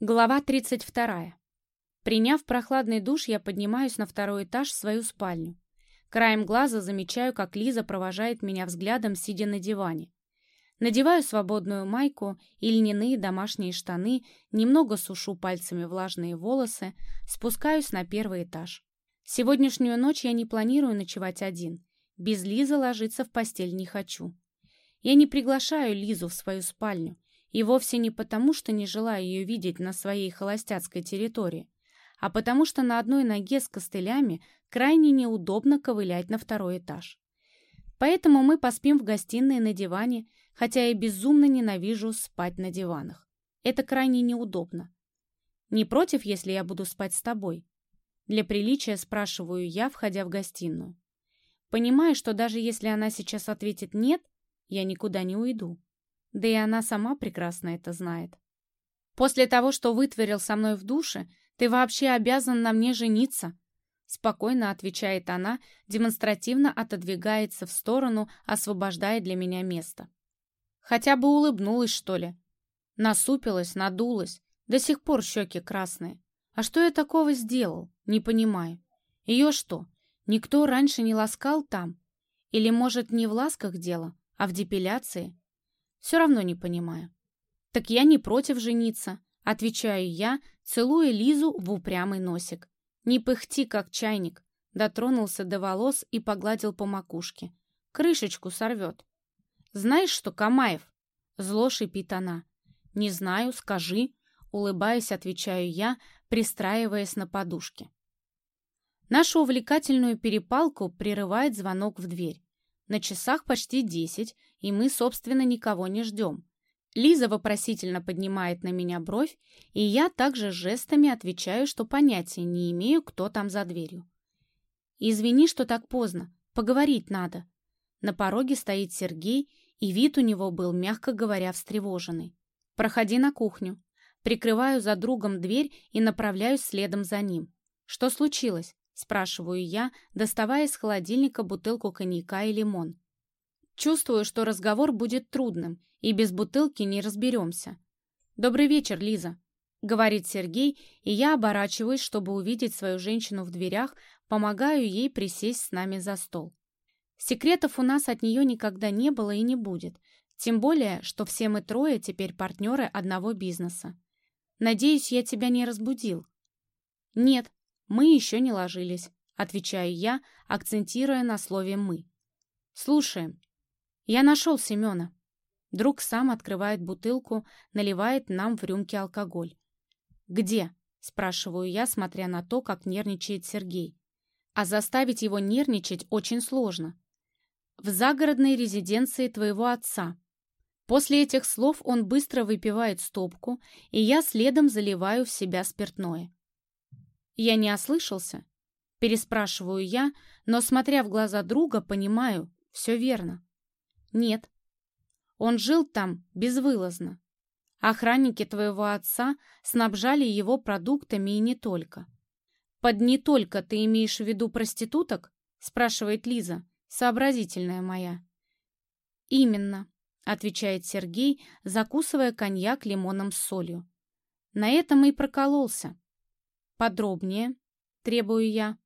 Глава 32. Приняв прохладный душ, я поднимаюсь на второй этаж в свою спальню. Краем глаза замечаю, как Лиза провожает меня взглядом, сидя на диване. Надеваю свободную майку и льняные домашние штаны, немного сушу пальцами влажные волосы, спускаюсь на первый этаж. Сегодняшнюю ночь я не планирую ночевать один. Без Лизы ложиться в постель не хочу. Я не приглашаю Лизу в свою спальню, и вовсе не потому, что не желаю ее видеть на своей холостяцкой территории, а потому что на одной ноге с костылями крайне неудобно ковылять на второй этаж. Поэтому мы поспим в гостиной на диване, хотя я безумно ненавижу спать на диванах. Это крайне неудобно. Не против, если я буду спать с тобой? Для приличия спрашиваю я, входя в гостиную. Понимаю, что даже если она сейчас ответит «нет», я никуда не уйду. Да и она сама прекрасно это знает. После того, что вытворил со мной в душе, ты вообще обязан на мне жениться. Спокойно отвечает она, демонстративно отодвигается в сторону, освобождая для меня место. Хотя бы улыбнулась, что ли. Насупилась, надулась. До сих пор щеки красные. А что я такого сделал? Не понимаю. Ее что, никто раньше не ласкал там? Или, может, не в ласках дело, а в депиляции? Все равно не понимаю. Так я не против жениться, отвечаю я, целуя Лизу в упрямый носик. Не пыхти, как чайник. Дотронулся до волос и погладил по макушке. Крышечку сорвет. Знаешь что, Камаев? Зло шипит она. Не знаю, скажи. Улыбаясь, отвечаю я, пристраиваясь на подушке. Нашу увлекательную перепалку прерывает звонок в дверь. На часах почти десять, и мы, собственно, никого не ждем. Лиза вопросительно поднимает на меня бровь, и я также жестами отвечаю, что понятия не имею, кто там за дверью. «Извини, что так поздно. Поговорить надо». На пороге стоит Сергей, и вид у него был, мягко говоря, встревоженный. «Проходи на кухню». Прикрываю за другом дверь и направляюсь следом за ним. «Что случилось?» Спрашиваю я, доставая из холодильника бутылку коньяка и лимон. Чувствую, что разговор будет трудным, и без бутылки не разберемся. «Добрый вечер, Лиза», — говорит Сергей, и я оборачиваюсь, чтобы увидеть свою женщину в дверях, помогаю ей присесть с нами за стол. Секретов у нас от нее никогда не было и не будет, тем более, что все мы трое теперь партнеры одного бизнеса. Надеюсь, я тебя не разбудил. Нет, «Мы еще не ложились», — отвечаю я, акцентируя на слове «мы». «Слушаем. Я нашел Семена». Друг сам открывает бутылку, наливает нам в рюмки алкоголь. «Где?» — спрашиваю я, смотря на то, как нервничает Сергей. А заставить его нервничать очень сложно. «В загородной резиденции твоего отца». После этих слов он быстро выпивает стопку, и я следом заливаю в себя спиртное. «Я не ослышался?» Переспрашиваю я, но, смотря в глаза друга, понимаю, все верно. «Нет. Он жил там безвылазно. Охранники твоего отца снабжали его продуктами и не только». «Под «не только» ты имеешь в виду проституток?» спрашивает Лиза, сообразительная моя. «Именно», — отвечает Сергей, закусывая коньяк лимоном с солью. На этом и прокололся. «Подробнее», — требую я.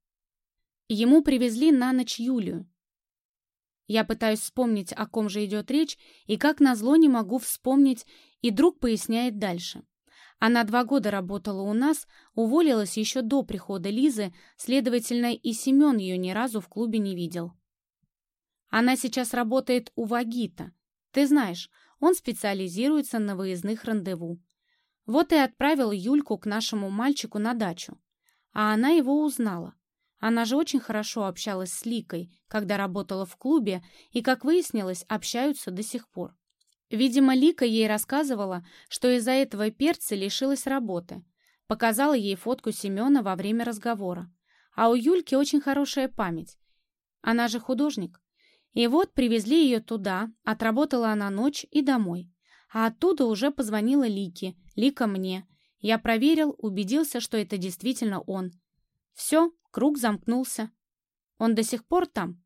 Ему привезли на ночь Юлию. Я пытаюсь вспомнить, о ком же идет речь, и как назло не могу вспомнить, и друг поясняет дальше. Она два года работала у нас, уволилась еще до прихода Лизы, следовательно, и Семен ее ни разу в клубе не видел. Она сейчас работает у Вагита. Ты знаешь, он специализируется на выездных рандеву. Вот и отправил Юльку к нашему мальчику на дачу. А она его узнала. Она же очень хорошо общалась с Ликой, когда работала в клубе, и, как выяснилось, общаются до сих пор. Видимо, Лика ей рассказывала, что из-за этого перца лишилась работы. Показала ей фотку Семена во время разговора. А у Юльки очень хорошая память. Она же художник. И вот привезли ее туда, отработала она ночь и домой. А оттуда уже позвонила Лике, Лика мне. Я проверил, убедился, что это действительно он. Все, круг замкнулся. Он до сих пор там?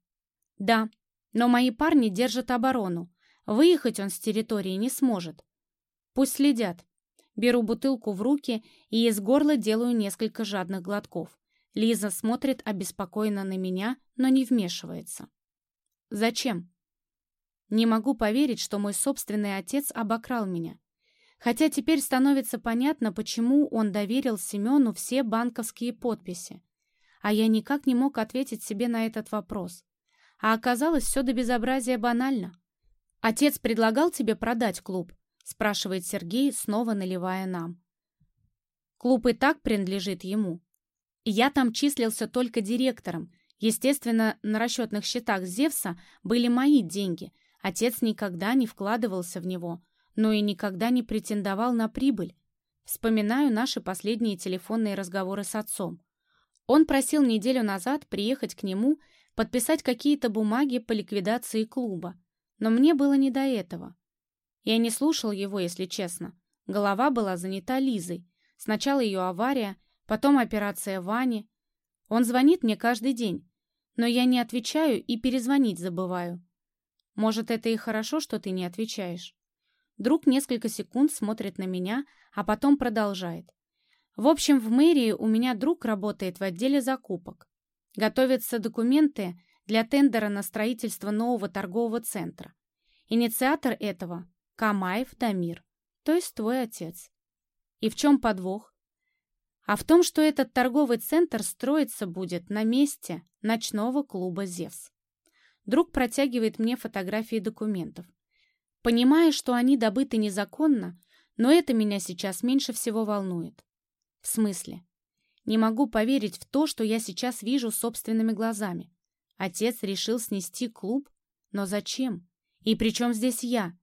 Да, но мои парни держат оборону. Выехать он с территории не сможет. Пусть следят. Беру бутылку в руки и из горла делаю несколько жадных глотков. Лиза смотрит обеспокоенно на меня, но не вмешивается. «Зачем?» Не могу поверить, что мой собственный отец обокрал меня. Хотя теперь становится понятно, почему он доверил Семену все банковские подписи. А я никак не мог ответить себе на этот вопрос. А оказалось, все до безобразия банально. «Отец предлагал тебе продать клуб?» спрашивает Сергей, снова наливая нам. Клуб и так принадлежит ему. Я там числился только директором. Естественно, на расчетных счетах Зевса были мои деньги. Отец никогда не вкладывался в него, но и никогда не претендовал на прибыль. Вспоминаю наши последние телефонные разговоры с отцом. Он просил неделю назад приехать к нему, подписать какие-то бумаги по ликвидации клуба. Но мне было не до этого. Я не слушал его, если честно. Голова была занята Лизой. Сначала ее авария, потом операция Вани. Он звонит мне каждый день, но я не отвечаю и перезвонить забываю. Может, это и хорошо, что ты не отвечаешь. Друг несколько секунд смотрит на меня, а потом продолжает. В общем, в мэрии у меня друг работает в отделе закупок. Готовятся документы для тендера на строительство нового торгового центра. Инициатор этого Камаев Дамир, то есть твой отец. И в чем подвох? А в том, что этот торговый центр строиться будет на месте ночного клуба «Зевс». Друг протягивает мне фотографии документов. Понимая, что они добыты незаконно, но это меня сейчас меньше всего волнует. В смысле? Не могу поверить в то, что я сейчас вижу собственными глазами. Отец решил снести клуб? Но зачем? И при чем здесь я?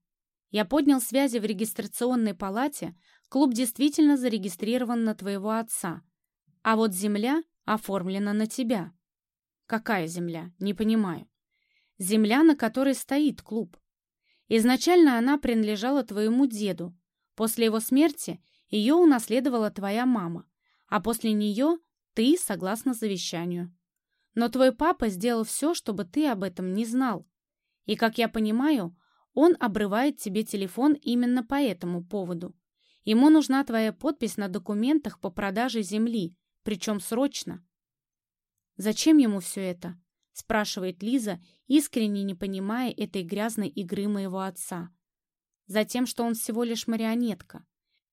Я поднял связи в регистрационной палате. Клуб действительно зарегистрирован на твоего отца. А вот земля оформлена на тебя. Какая земля? Не понимаю. Земля, на которой стоит клуб. Изначально она принадлежала твоему деду. После его смерти ее унаследовала твоя мама, а после нее ты, согласно завещанию. Но твой папа сделал все, чтобы ты об этом не знал. И, как я понимаю, он обрывает тебе телефон именно по этому поводу. Ему нужна твоя подпись на документах по продаже земли, причем срочно. «Зачем ему все это?» – спрашивает Лиза, искренне не понимая этой грязной игры моего отца. Затем, что он всего лишь марионетка.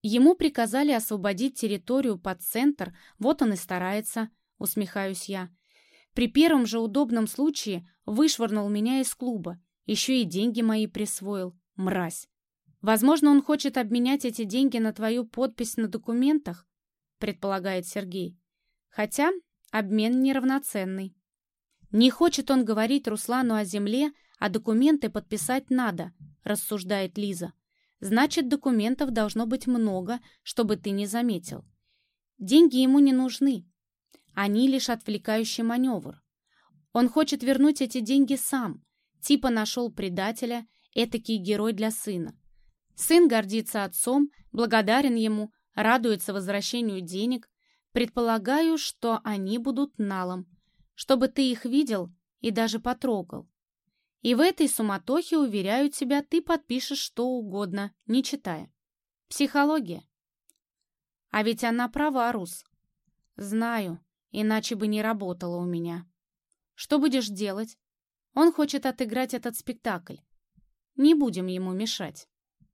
Ему приказали освободить территорию под центр, вот он и старается, усмехаюсь я. При первом же удобном случае вышвырнул меня из клуба еще и деньги мои присвоил. Мразь. Возможно, он хочет обменять эти деньги на твою подпись на документах, предполагает Сергей. Хотя обмен неравноценный. Не хочет он говорить Руслану о земле, а документы подписать надо, рассуждает Лиза. Значит, документов должно быть много, чтобы ты не заметил. Деньги ему не нужны. Они лишь отвлекающий маневр. Он хочет вернуть эти деньги сам, Типа нашел предателя, этакий герой для сына. Сын гордится отцом, благодарен ему, радуется возвращению денег. Предполагаю, что они будут налом, чтобы ты их видел и даже потрогал. И в этой суматохе, уверяю тебя, ты подпишешь что угодно, не читая. Психология. А ведь она права, Рус. Знаю, иначе бы не работала у меня. Что будешь делать? Он хочет отыграть этот спектакль. Не будем ему мешать.